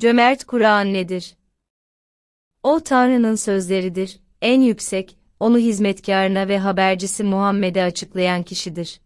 Cömert Kur'an nedir? O Tanrı'nın sözleridir, en yüksek, onu hizmetkarına ve habercisi Muhammed'e açıklayan kişidir.